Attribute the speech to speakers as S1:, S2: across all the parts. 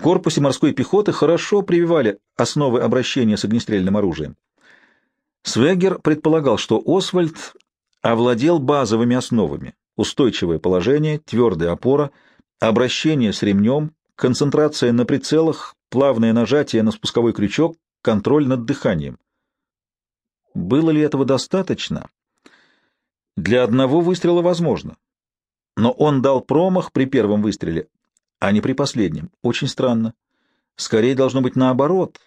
S1: В корпусе морской пехоты хорошо прививали основы обращения с огнестрельным оружием. Свегер предполагал, что Освальд овладел базовыми основами — устойчивое положение, твердая опора, обращение с ремнем, концентрация на прицелах, плавное нажатие на спусковой крючок, контроль над дыханием. Было ли этого достаточно? Для одного выстрела возможно. Но он дал промах при первом выстреле, а не при последнем. Очень странно. Скорее должно быть наоборот,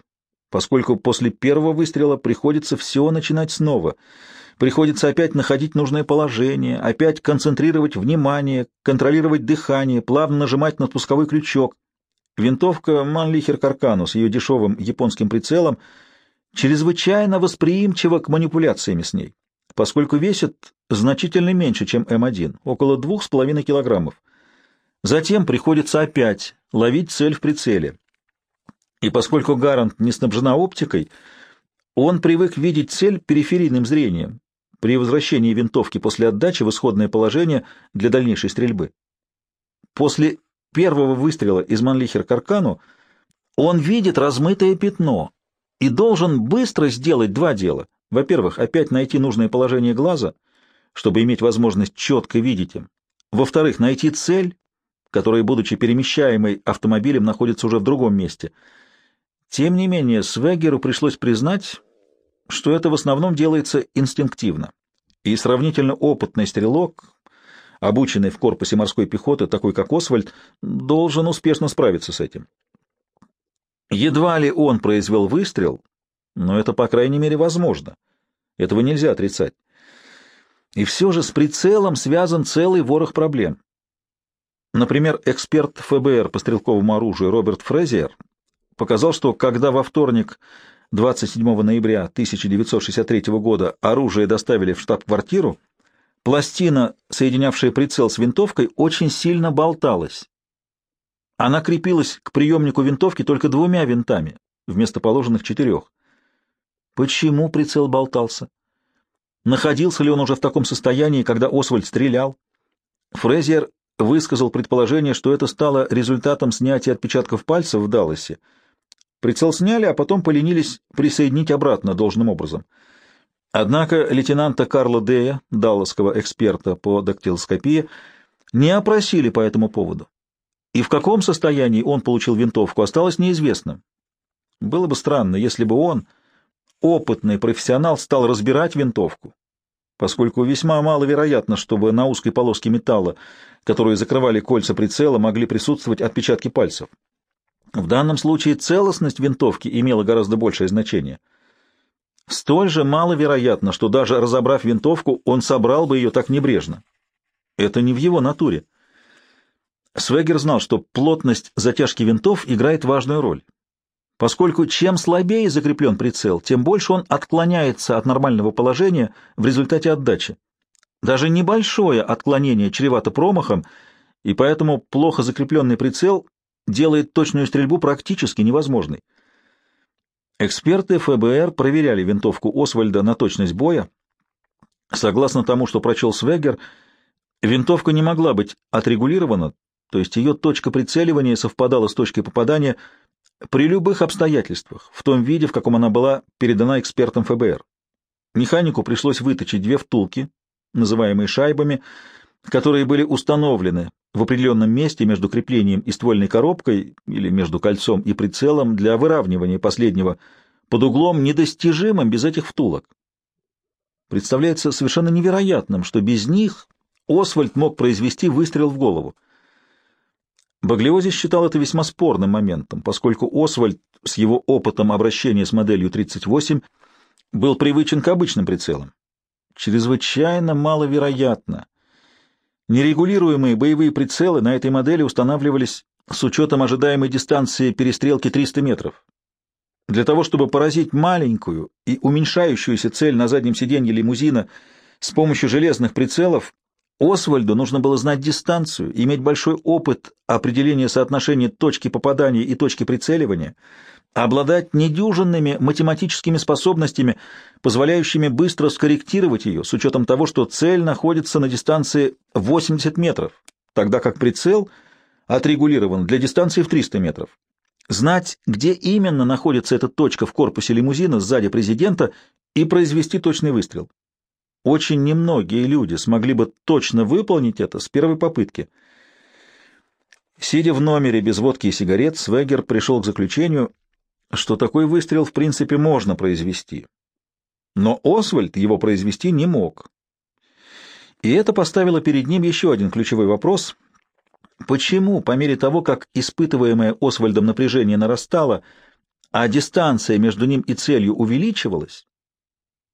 S1: поскольку после первого выстрела приходится все начинать снова. Приходится опять находить нужное положение, опять концентрировать внимание, контролировать дыхание, плавно нажимать на спусковой крючок. Винтовка Манлихер Каркану с ее дешевым японским прицелом чрезвычайно восприимчива к манипуляциями с ней, поскольку весит значительно меньше, чем М1, около 2,5 килограммов. Затем приходится опять ловить цель в прицеле. И поскольку Гарант не снабжена оптикой, он привык видеть цель периферийным зрением при возвращении винтовки после отдачи в исходное положение для дальнейшей стрельбы. После первого выстрела из Манлихер Каркану он видит размытое пятно и должен быстро сделать два дела. Во-первых, опять найти нужное положение глаза, чтобы иметь возможность четко видеть им. Во-вторых, найти цель, которая, будучи перемещаемой автомобилем, находится уже в другом месте. Тем не менее, Свегеру пришлось признать, что это в основном делается инстинктивно. И сравнительно опытный стрелок, обученный в корпусе морской пехоты, такой как Освальд, должен успешно справиться с этим. Едва ли он произвел выстрел, но это, по крайней мере, возможно. Этого нельзя отрицать. И все же с прицелом связан целый ворох проблем. Например, эксперт ФБР по стрелковому оружию Роберт Фрезер показал, что когда во вторник 27 ноября 1963 года оружие доставили в штаб-квартиру, пластина, соединявшая прицел с винтовкой, очень сильно болталась. Она крепилась к приемнику винтовки только двумя винтами, вместо положенных четырех. Почему прицел болтался? Находился ли он уже в таком состоянии, когда Освальд стрелял? Фрезер высказал предположение, что это стало результатом снятия отпечатков пальцев в Далласе. Прицел сняли, а потом поленились присоединить обратно должным образом. Однако лейтенанта Карла Дея, далласского эксперта по дактилоскопии, не опросили по этому поводу. И в каком состоянии он получил винтовку, осталось неизвестным. Было бы странно, если бы он, опытный профессионал, стал разбирать винтовку, поскольку весьма маловероятно, чтобы на узкой полоске металла, которую закрывали кольца прицела, могли присутствовать отпечатки пальцев. В данном случае целостность винтовки имела гораздо большее значение. Столь же маловероятно, что даже разобрав винтовку, он собрал бы ее так небрежно. Это не в его натуре. Свегер знал, что плотность затяжки винтов играет важную роль. Поскольку чем слабее закреплен прицел, тем больше он отклоняется от нормального положения в результате отдачи. Даже небольшое отклонение чревато промахом, и поэтому плохо закрепленный прицел делает точную стрельбу практически невозможной. Эксперты ФБР проверяли винтовку Освальда на точность боя. Согласно тому, что прочел Свегер, винтовка не могла быть отрегулирована, то есть ее точка прицеливания совпадала с точкой попадания при любых обстоятельствах, в том виде, в каком она была передана экспертам ФБР. Механику пришлось выточить две втулки, называемые шайбами, которые были установлены в определенном месте между креплением и ствольной коробкой или между кольцом и прицелом для выравнивания последнего под углом недостижимым без этих втулок. Представляется совершенно невероятным, что без них Освальд мог произвести выстрел в голову. Баглиози считал это весьма спорным моментом, поскольку Освальд с его опытом обращения с моделью 38 был привычен к обычным прицелам. Чрезвычайно маловероятно. Нерегулируемые боевые прицелы на этой модели устанавливались с учетом ожидаемой дистанции перестрелки 300 метров. Для того, чтобы поразить маленькую и уменьшающуюся цель на заднем сиденье лимузина с помощью железных прицелов, Освальду нужно было знать дистанцию, иметь большой опыт определения соотношения точки попадания и точки прицеливания, обладать недюжинными математическими способностями, позволяющими быстро скорректировать ее с учетом того, что цель находится на дистанции 80 метров, тогда как прицел отрегулирован для дистанции в 300 метров. знать, где именно находится эта точка в корпусе лимузина сзади президента и произвести точный выстрел. Очень немногие люди смогли бы точно выполнить это с первой попытки. Сидя в номере без водки и сигарет, Свегер пришел к заключению, что такой выстрел в принципе можно произвести. Но Освальд его произвести не мог. И это поставило перед ним еще один ключевой вопрос. Почему, по мере того, как испытываемое Освальдом напряжение нарастало, а дистанция между ним и целью увеличивалась,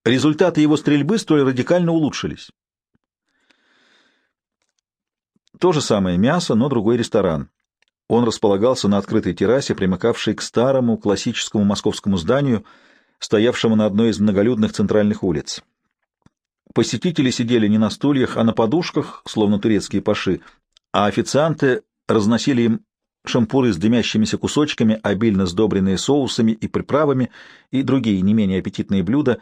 S1: результаты его стрельбы столь радикально улучшились? То же самое мясо, но другой ресторан. Он располагался на открытой террасе, примыкавшей к старому классическому московскому зданию, стоявшему на одной из многолюдных центральных улиц. Посетители сидели не на стульях, а на подушках, словно турецкие паши, а официанты разносили им шампуры с дымящимися кусочками, обильно сдобренные соусами и приправами, и другие не менее аппетитные блюда.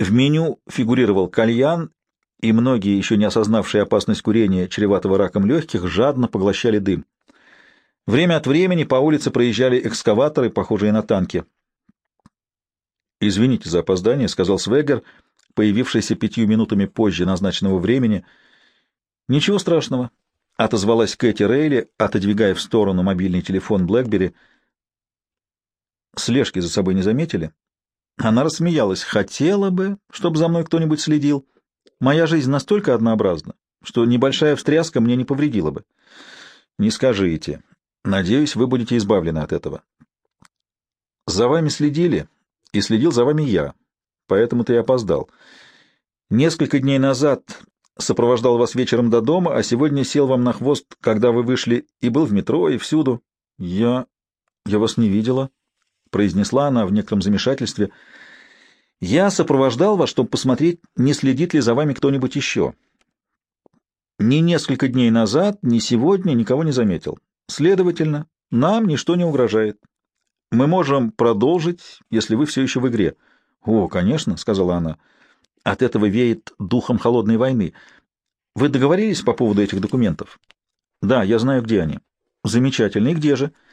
S1: В меню фигурировал кальян, и многие, еще не осознавшие опасность курения, чреватого раком легких, жадно поглощали дым. Время от времени по улице проезжали экскаваторы, похожие на танки. «Извините за опоздание», — сказал Свегер, появившийся пятью минутами позже назначенного времени. «Ничего страшного», — отозвалась Кэти Рейли, отодвигая в сторону мобильный телефон Блэкбери. «Слежки за собой не заметили?» Она рассмеялась. «Хотела бы, чтобы за мной кто-нибудь следил. Моя жизнь настолько однообразна, что небольшая встряска мне не повредила бы». «Не скажите. Надеюсь, вы будете избавлены от этого». «За вами следили?» и следил за вами я, поэтому ты и опоздал. Несколько дней назад сопровождал вас вечером до дома, а сегодня сел вам на хвост, когда вы вышли, и был в метро, и всюду. Я... я вас не видела, — произнесла она в некотором замешательстве. Я сопровождал вас, чтобы посмотреть, не следит ли за вами кто-нибудь еще. Ни несколько дней назад, ни сегодня никого не заметил. Следовательно, нам ничто не угрожает. Мы можем продолжить, если вы все еще в игре. — О, конечно, — сказала она. — От этого веет духом холодной войны. Вы договорились по поводу этих документов? — Да, я знаю, где они. — Замечательно. И где же? —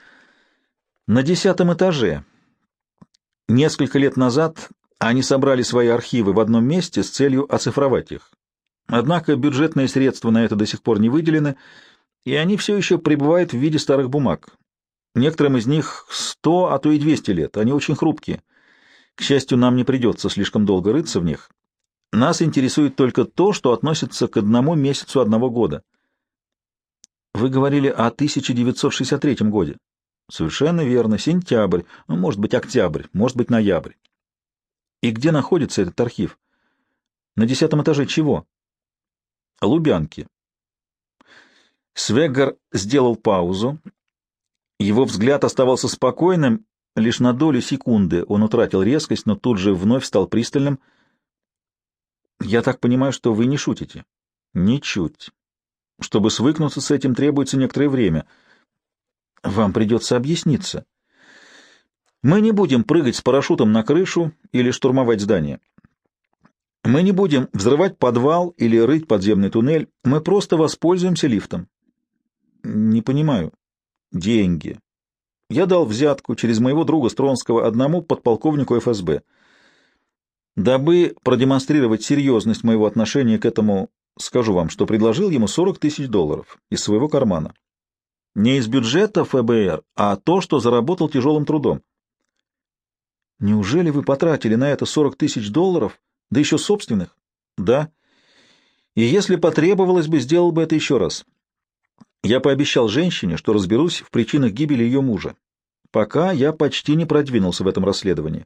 S1: На десятом этаже. Несколько лет назад они собрали свои архивы в одном месте с целью оцифровать их. Однако бюджетные средства на это до сих пор не выделены, и они все еще пребывают в виде старых бумаг. Некоторым из них сто, а то и двести лет. Они очень хрупкие. К счастью, нам не придется слишком долго рыться в них. Нас интересует только то, что относится к одному месяцу одного года. Вы говорили о 1963 годе. Совершенно верно. Сентябрь, ну, может быть, октябрь, может быть, ноябрь. И где находится этот архив? На десятом этаже чего? Лубянки. Свегар сделал паузу, его взгляд оставался спокойным, лишь на долю секунды он утратил резкость, но тут же вновь стал пристальным. «Я так понимаю, что вы не шутите?» «Ничуть. Чтобы свыкнуться с этим, требуется некоторое время. Вам придется объясниться. Мы не будем прыгать с парашютом на крышу или штурмовать здание. Мы не будем взрывать подвал или рыть подземный туннель. Мы просто воспользуемся лифтом». «Не понимаю». Деньги. Я дал взятку через моего друга Стронского одному подполковнику ФСБ. Дабы продемонстрировать серьезность моего отношения к этому, скажу вам, что предложил ему 40 тысяч долларов из своего кармана. Не из бюджета ФБР, а то, что заработал тяжелым трудом. Неужели вы потратили на это 40 тысяч долларов, да еще собственных? Да. И если потребовалось бы, сделал бы это еще раз. Я пообещал женщине, что разберусь в причинах гибели ее мужа. Пока я почти не продвинулся в этом расследовании.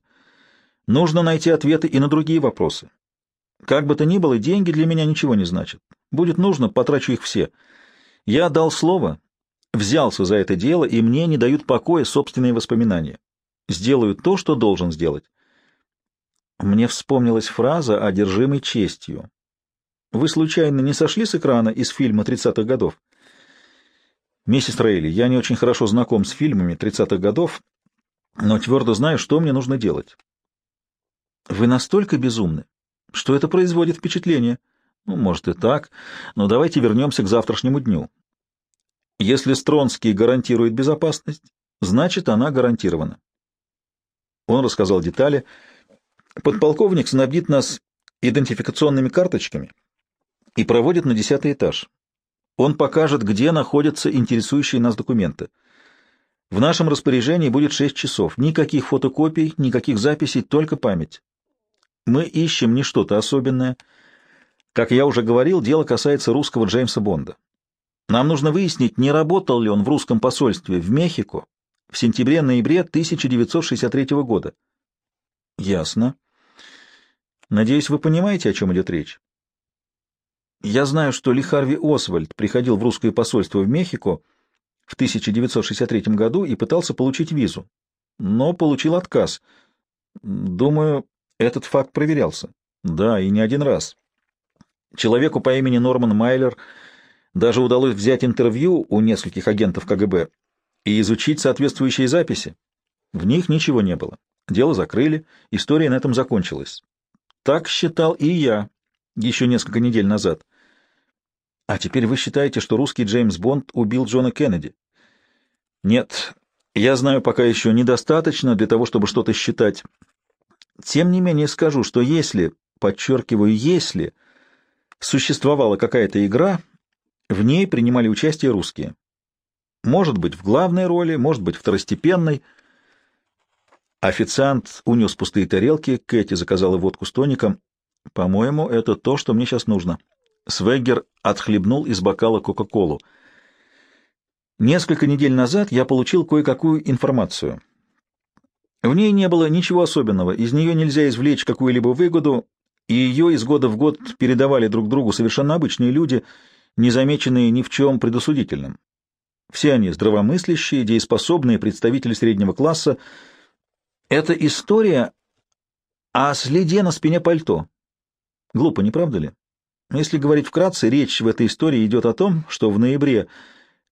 S1: Нужно найти ответы и на другие вопросы. Как бы то ни было, деньги для меня ничего не значат. Будет нужно, потрачу их все. Я дал слово, взялся за это дело, и мне не дают покоя собственные воспоминания. Сделаю то, что должен сделать. Мне вспомнилась фраза одержимой честью. Вы случайно не сошли с экрана из фильма 30-х годов? «Миссис Рейли, я не очень хорошо знаком с фильмами 30-х годов, но твердо знаю, что мне нужно делать». «Вы настолько безумны, что это производит впечатление». «Ну, может и так, но давайте вернемся к завтрашнему дню. Если Стронский гарантирует безопасность, значит, она гарантирована. Он рассказал детали. Подполковник снабдит нас идентификационными карточками и проводит на десятый этаж. Он покажет, где находятся интересующие нас документы. В нашем распоряжении будет шесть часов. Никаких фотокопий, никаких записей, только память. Мы ищем не что-то особенное. Как я уже говорил, дело касается русского Джеймса Бонда. Нам нужно выяснить, не работал ли он в русском посольстве в Мехико в сентябре-ноябре 1963 года. Ясно. Надеюсь, вы понимаете, о чем идет речь. Я знаю, что Ли Харви Освальд приходил в русское посольство в Мехико в 1963 году и пытался получить визу, но получил отказ. Думаю, этот факт проверялся. Да, и не один раз. Человеку по имени Норман Майлер даже удалось взять интервью у нескольких агентов КГБ и изучить соответствующие записи. В них ничего не было. Дело закрыли, история на этом закончилась. Так считал и я еще несколько недель назад. А теперь вы считаете, что русский Джеймс Бонд убил Джона Кеннеди? Нет, я знаю пока еще недостаточно для того, чтобы что-то считать. Тем не менее скажу, что если, подчеркиваю, если существовала какая-то игра, в ней принимали участие русские. Может быть, в главной роли, может быть, второстепенной. Официант унес пустые тарелки, Кэти заказала водку с тоником. По-моему, это то, что мне сейчас нужно. Свеггер отхлебнул из бокала Кока-Колу. Несколько недель назад я получил кое-какую информацию. В ней не было ничего особенного, из нее нельзя извлечь какую-либо выгоду, и ее из года в год передавали друг другу совершенно обычные люди, не замеченные ни в чем предосудительным. Все они здравомыслящие, дееспособные представители среднего класса. Это история о следе на спине пальто. Глупо, не правда ли? Если говорить вкратце, речь в этой истории идет о том, что в ноябре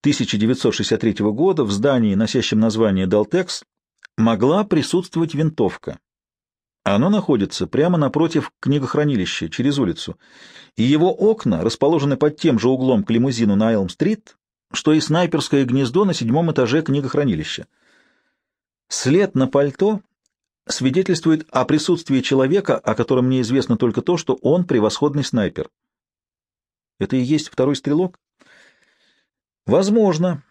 S1: 1963 года в здании, носящем название «Далтекс», могла присутствовать винтовка. Оно находится прямо напротив книгохранилища, через улицу, и его окна расположены под тем же углом к лимузину на Элм-стрит, что и снайперское гнездо на седьмом этаже книгохранилища. След на пальто свидетельствует о присутствии человека, о котором мне известно только то, что он превосходный снайпер. Это и есть второй стрелок? Возможно.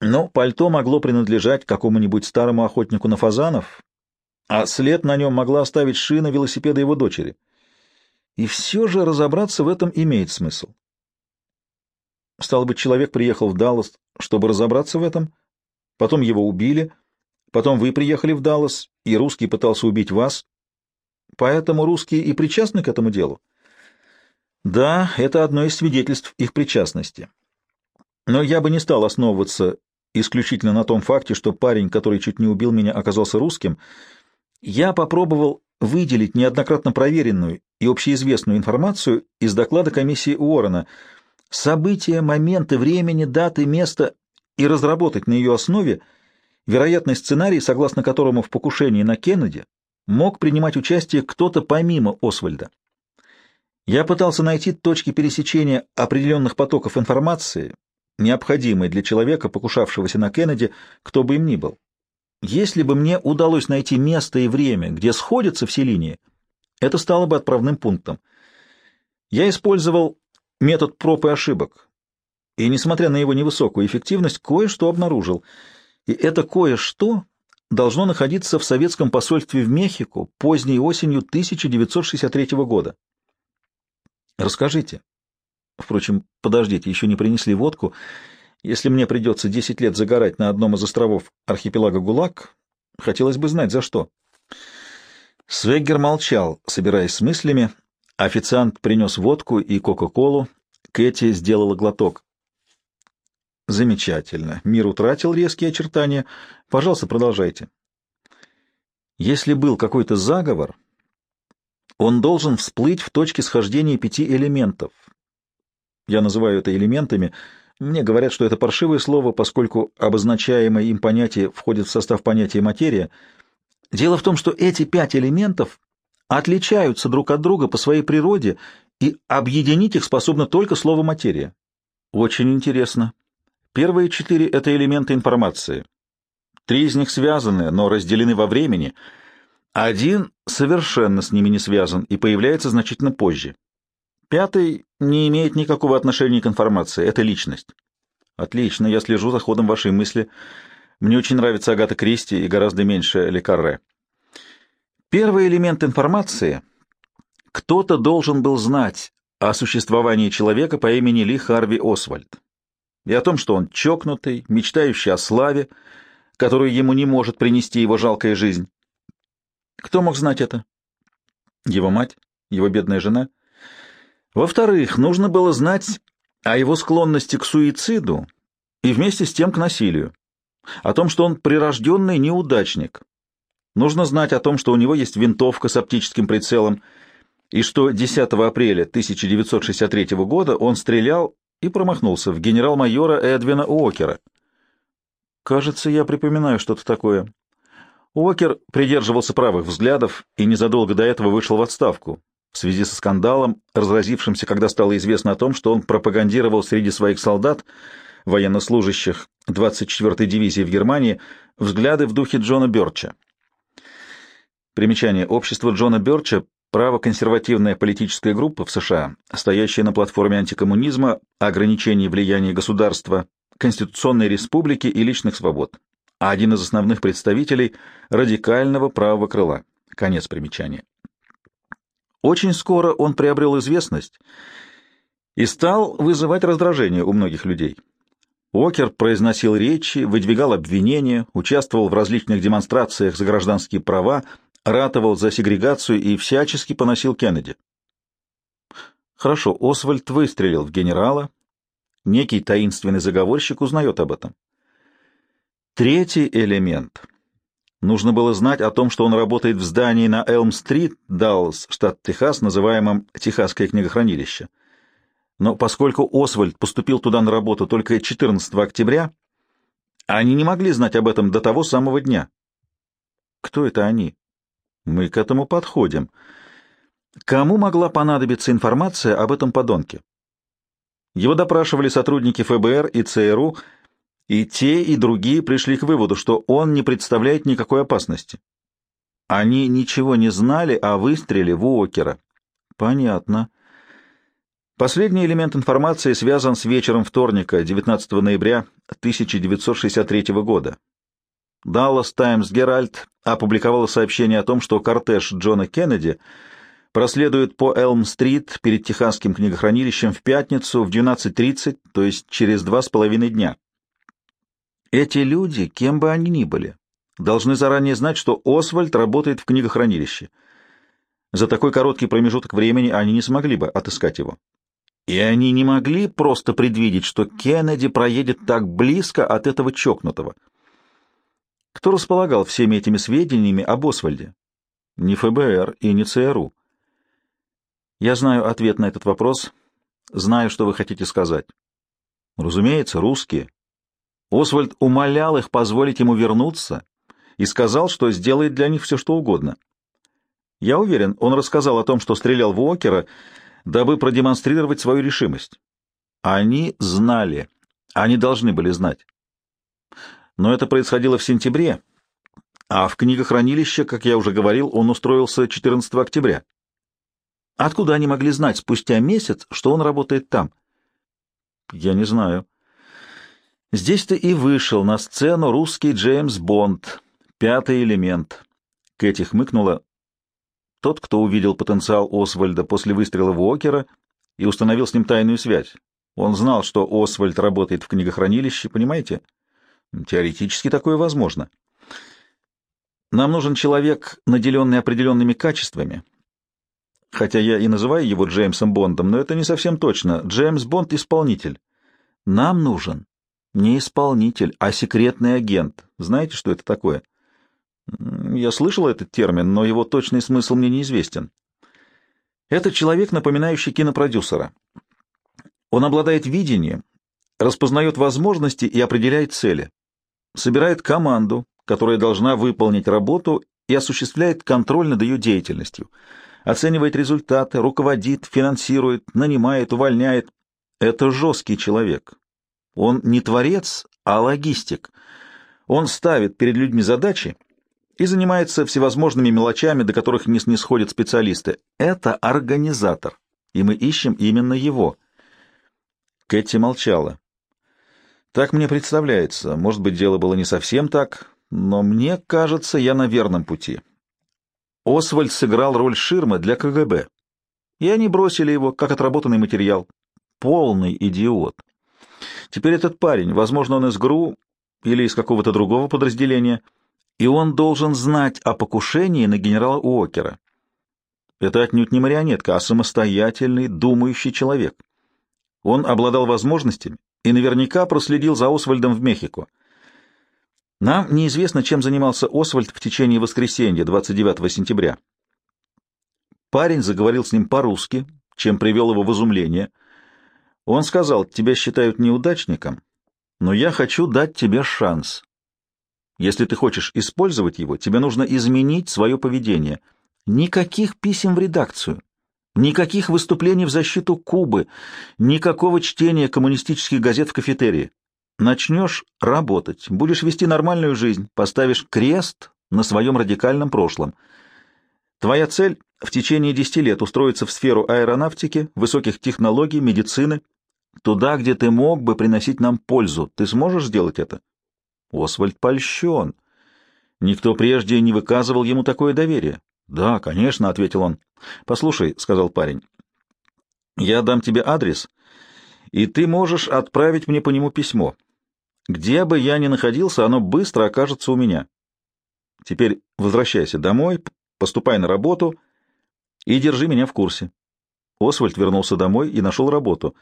S1: Но пальто могло принадлежать какому-нибудь старому охотнику на фазанов, а след на нем могла оставить шина велосипеда его дочери. И все же разобраться в этом имеет смысл. Стало быть, человек приехал в Даллас, чтобы разобраться в этом, потом его убили, потом вы приехали в Даллас, и русский пытался убить вас, поэтому русские и причастны к этому делу. Да, это одно из свидетельств их причастности. Но я бы не стал основываться исключительно на том факте, что парень, который чуть не убил меня, оказался русским. Я попробовал выделить неоднократно проверенную и общеизвестную информацию из доклада комиссии Уоррена, события, моменты, времени, даты, место и разработать на ее основе вероятный сценарий, согласно которому в покушении на Кеннеди мог принимать участие кто-то помимо Освальда. Я пытался найти точки пересечения определенных потоков информации, необходимой для человека, покушавшегося на Кеннеди, кто бы им ни был. Если бы мне удалось найти место и время, где сходятся все линии, это стало бы отправным пунктом. Я использовал метод проб и ошибок, и, несмотря на его невысокую эффективность, кое-что обнаружил. И это кое-что должно находиться в советском посольстве в Мехико поздней осенью 1963 года. Расскажите. Впрочем, подождите, еще не принесли водку. Если мне придется десять лет загорать на одном из островов архипелага ГУЛАГ, хотелось бы знать, за что. Свеггер молчал, собираясь с мыслями. Официант принес водку и кока-колу. Кэти сделала глоток. Замечательно. Мир утратил резкие очертания. Пожалуйста, продолжайте. Если был какой-то заговор, он должен всплыть в точке схождения пяти элементов. Я называю это элементами. Мне говорят, что это паршивое слово, поскольку обозначаемое им понятие входит в состав понятия материя. Дело в том, что эти пять элементов отличаются друг от друга по своей природе, и объединить их способно только слово «материя». Очень интересно. Первые четыре — это элементы информации. Три из них связаны, но разделены во времени. Один совершенно с ними не связан и появляется значительно позже. Пятый не имеет никакого отношения к информации. Это личность. Отлично, я слежу за ходом вашей мысли. Мне очень нравится Агата Кристи и гораздо меньше Лекарре. Первый элемент информации — кто-то должен был знать о существовании человека по имени Ли Харви Освальд и о том, что он чокнутый, мечтающий о славе, которую ему не может принести его жалкая жизнь. Кто мог знать это? Его мать? Его бедная жена? Во-вторых, нужно было знать о его склонности к суициду и вместе с тем к насилию, о том, что он прирожденный неудачник. Нужно знать о том, что у него есть винтовка с оптическим прицелом, и что 10 апреля 1963 года он стрелял и промахнулся в генерал-майора Эдвина Уокера. Кажется, я припоминаю что-то такое. Уокер придерживался правых взглядов и незадолго до этого вышел в отставку в связи со скандалом, разразившимся, когда стало известно о том, что он пропагандировал среди своих солдат, военнослужащих 24-й дивизии в Германии, взгляды в духе Джона Бёрча. Примечание. Общество Джона Бёрча правоконсервативная политическая группа в США, стоящая на платформе антикоммунизма, ограничений влияния государства, конституционной республики и личных свобод, а один из основных представителей радикального правого крыла. Конец примечания. Очень скоро он приобрел известность и стал вызывать раздражение у многих людей. Уокер произносил речи, выдвигал обвинения, участвовал в различных демонстрациях за гражданские права, ратовал за сегрегацию и всячески поносил Кеннеди. Хорошо, Освальд выстрелил в генерала. Некий таинственный заговорщик узнает об этом. Третий элемент. Нужно было знать о том, что он работает в здании на Элм-стрит, Даллас, штат Техас, называемом Техасское книгохранилище. Но поскольку Освальд поступил туда на работу только 14 октября, они не могли знать об этом до того самого дня. Кто это они? Мы к этому подходим. Кому могла понадобиться информация об этом подонке? Его допрашивали сотрудники ФБР и ЦРУ, и те, и другие пришли к выводу, что он не представляет никакой опасности. Они ничего не знали о выстреле в Уокера. Понятно. Последний элемент информации связан с вечером вторника, 19 ноября 1963 года. Dallas Times Herald опубликовала сообщение о том, что кортеж Джона Кеннеди проследует по Элм-стрит перед Техасским книгохранилищем в пятницу в 12.30, то есть через два с половиной дня. Эти люди, кем бы они ни были, должны заранее знать, что Освальд работает в книгохранилище. За такой короткий промежуток времени они не смогли бы отыскать его. И они не могли просто предвидеть, что Кеннеди проедет так близко от этого чокнутого — кто располагал всеми этими сведениями об Освальде? Не ФБР и не ЦРУ. Я знаю ответ на этот вопрос, знаю, что вы хотите сказать. Разумеется, русские. Освальд умолял их позволить ему вернуться и сказал, что сделает для них все, что угодно. Я уверен, он рассказал о том, что стрелял в Уокера, дабы продемонстрировать свою решимость. Они знали, они должны были знать но это происходило в сентябре, а в книгохранилище, как я уже говорил, он устроился 14 октября. Откуда они могли знать спустя месяц, что он работает там? Я не знаю. Здесь-то и вышел на сцену русский Джеймс Бонд, пятый элемент. Кэти хмыкнула. Тот, кто увидел потенциал Освальда после выстрела в Уокера и установил с ним тайную связь. Он знал, что Освальд работает в книгохранилище, понимаете? — Теоретически такое возможно. Нам нужен человек, наделенный определенными качествами. Хотя я и называю его Джеймсом Бондом, но это не совсем точно. Джеймс Бонд — исполнитель. Нам нужен не исполнитель, а секретный агент. Знаете, что это такое? Я слышал этот термин, но его точный смысл мне неизвестен. Это человек, напоминающий кинопродюсера. Он обладает видением, распознает возможности и определяет цели собирает команду, которая должна выполнить работу и осуществляет контроль над ее деятельностью, оценивает результаты, руководит, финансирует, нанимает, увольняет. Это жесткий человек. Он не творец, а логистик. Он ставит перед людьми задачи и занимается всевозможными мелочами, до которых не снисходят специалисты. Это организатор, и мы ищем именно его. Кэти молчала. Так мне представляется. Может быть, дело было не совсем так, но мне кажется, я на верном пути. Освальд сыграл роль ширмы для КГБ, и они бросили его, как отработанный материал. Полный идиот. Теперь этот парень, возможно, он из ГРУ или из какого-то другого подразделения, и он должен знать о покушении на генерала Уокера. Это отнюдь не марионетка, а самостоятельный, думающий человек. Он обладал возможностями, и наверняка проследил за Освальдом в Мехико. Нам неизвестно, чем занимался Освальд в течение воскресенья, 29 сентября. Парень заговорил с ним по-русски, чем привел его в изумление. Он сказал, тебя считают неудачником, но я хочу дать тебе шанс. Если ты хочешь использовать его, тебе нужно изменить свое поведение. Никаких писем в редакцию. Никаких выступлений в защиту Кубы, никакого чтения коммунистических газет в кафетерии. Начнешь работать, будешь вести нормальную жизнь, поставишь крест на своем радикальном прошлом. Твоя цель — в течение десяти лет устроиться в сферу аэронавтики, высоких технологий, медицины, туда, где ты мог бы приносить нам пользу. Ты сможешь сделать это? Освальд польщен. Никто прежде не выказывал ему такое доверие. «Да, конечно», — ответил он. «Послушай», — сказал парень, — «я дам тебе адрес, и ты можешь отправить мне по нему письмо. Где бы я ни находился, оно быстро окажется у меня. Теперь возвращайся домой, поступай на работу и держи меня в курсе». Освальд вернулся домой и нашел работу.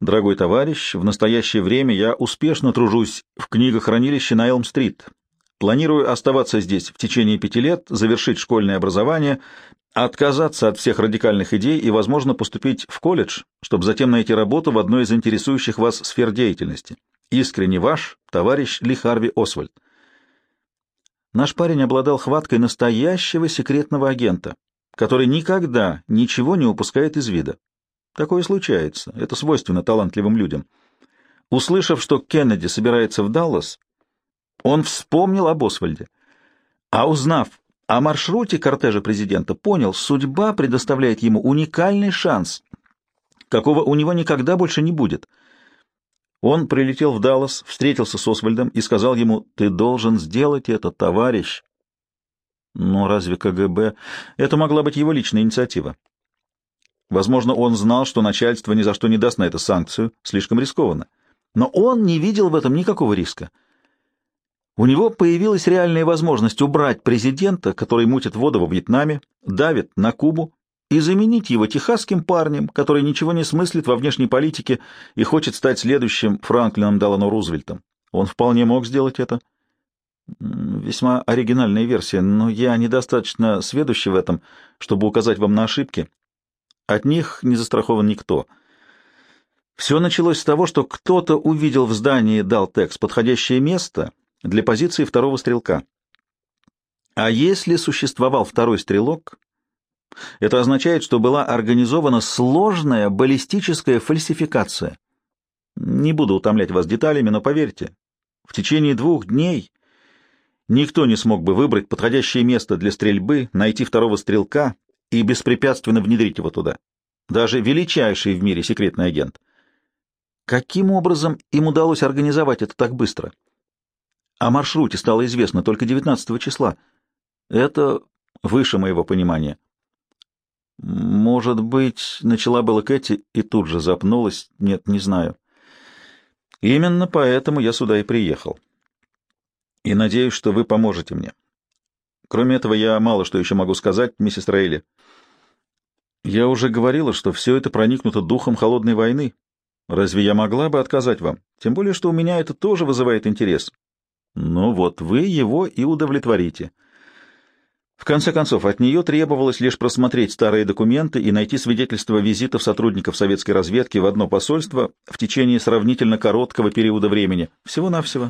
S1: «Дорогой товарищ, в настоящее время я успешно тружусь в книгохранилище на Элм-стрит. Планирую оставаться здесь в течение пяти лет, завершить школьное образование, отказаться от всех радикальных идей и, возможно, поступить в колледж, чтобы затем найти работу в одной из интересующих вас сфер деятельности. Искренне ваш, товарищ Ли Харви Освальд. Наш парень обладал хваткой настоящего секретного агента, который никогда ничего не упускает из вида. Такое случается, это свойственно талантливым людям. Услышав, что Кеннеди собирается в Даллас, он вспомнил об Освальде. А узнав о маршруте кортежа президента, понял, судьба предоставляет ему уникальный шанс, какого у него никогда больше не будет. Он прилетел в Даллас, встретился с Освальдом и сказал ему, «Ты должен сделать это, товарищ». Но разве КГБ... Это могла быть его личная инициатива. Возможно, он знал, что начальство ни за что не даст на это санкцию, слишком рискованно. Но он не видел в этом никакого риска. У него появилась реальная возможность убрать президента, который мутит воду во Вьетнаме, давит на Кубу, и заменить его техасским парнем, который ничего не смыслит во внешней политике и хочет стать следующим Франклином Делано Рузвельтом. Он вполне мог сделать это. Весьма оригинальная версия, но я недостаточно сведущий в этом, чтобы указать вам на ошибки. От них не застрахован никто. Все началось с того, что кто-то увидел в здании Далтекс подходящее место — для позиции второго стрелка. А если существовал второй стрелок, это означает, что была организована сложная баллистическая фальсификация. Не буду утомлять вас деталями, но поверьте, в течение двух дней никто не смог бы выбрать подходящее место для стрельбы, найти второго стрелка и беспрепятственно внедрить его туда. Даже величайший в мире секретный агент. Каким образом им удалось организовать это так быстро? О маршруте стало известно только 19 числа. Это выше моего понимания. Может быть, начала была Кэти и тут же запнулась. Нет, не знаю. Именно поэтому я сюда и приехал. И надеюсь, что вы поможете мне. Кроме этого, я мало что еще могу сказать, миссис Рейли. Я уже говорила, что все это проникнуто духом холодной войны. Разве я могла бы отказать вам? Тем более, что у меня это тоже вызывает интерес. Ну вот, вы его и удовлетворите. В конце концов, от нее требовалось лишь просмотреть старые документы и найти свидетельства визитов сотрудников советской разведки в одно посольство в течение сравнительно короткого периода времени. Всего-навсего